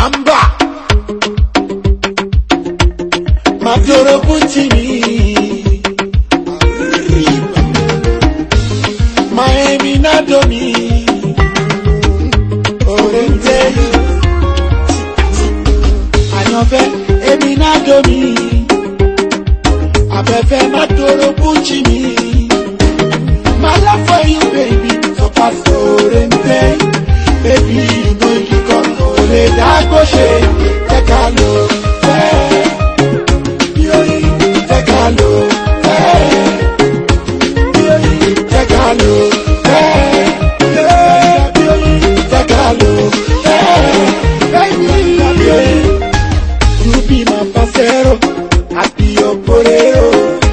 kamba mafioro kuchini maemi na domi orente ayanfẹ emi na domi afẹfẹ mafioro kuchini.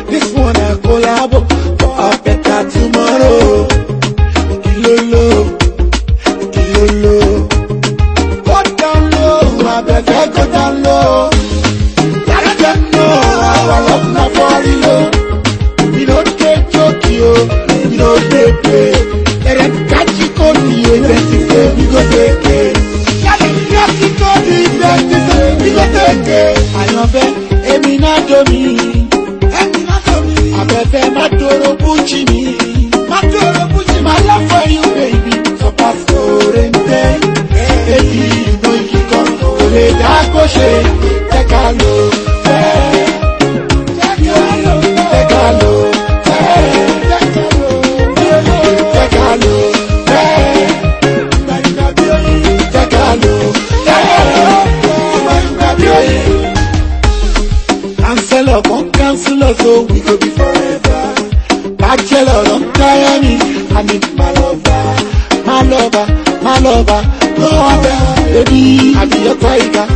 This one I collabo abẹ́kẹ́ tó dá lọ. I don't know how I love na for real. We no dey joke yo, we no dey play. Ẹ̀rẹ̀ kájí kò ní ẹ̀rẹ̀ ti pé bí kò tètè. Yàtí kò ní ẹ̀rẹ̀ ti pé bí kò Àyànfẹ́ èmi náà domi. kó ṣe ẹ ká lò ẹ ká lò ẹ ká lò ẹ ká lò. Chancellor, one counselor, so we go be forever. Bachelor, don't tire me. I need my lover, my lover, my lover, lover, baby. I be your tiger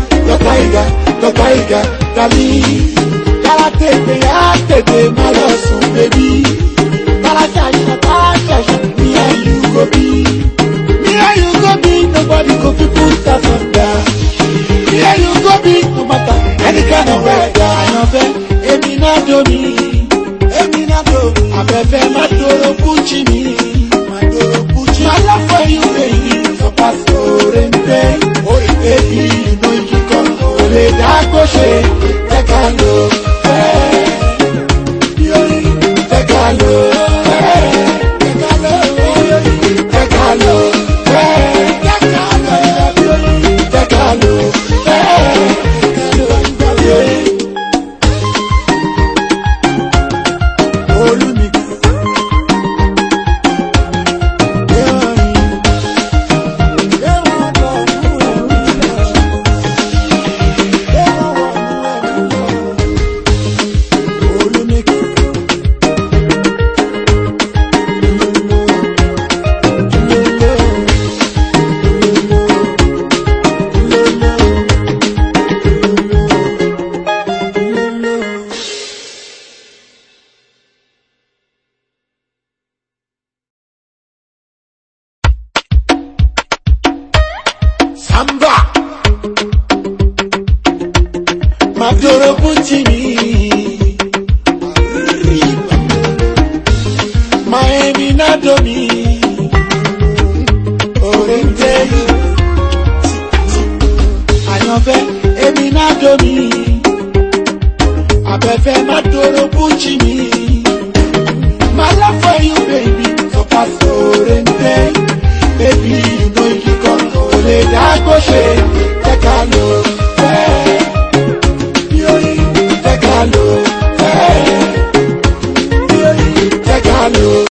taiga the taiga na me yàrá tètè yàrá tètè má lọ baby? bèbí tara ṣàṣà tara ṣàṣà me and you go be me and you go be nobody go fit put us under me and you go be no matter any kind of weather Mba, ń bà. Màá fi orogún tì mí. Màá èmi náà domi. Òrè ń tẹ́ àyànfẹ́ domi. Abẹ́fẹ́ má dorogún tì mí. love for you, baby, so pass orente, baby kó ṣe jẹ́ ká lò.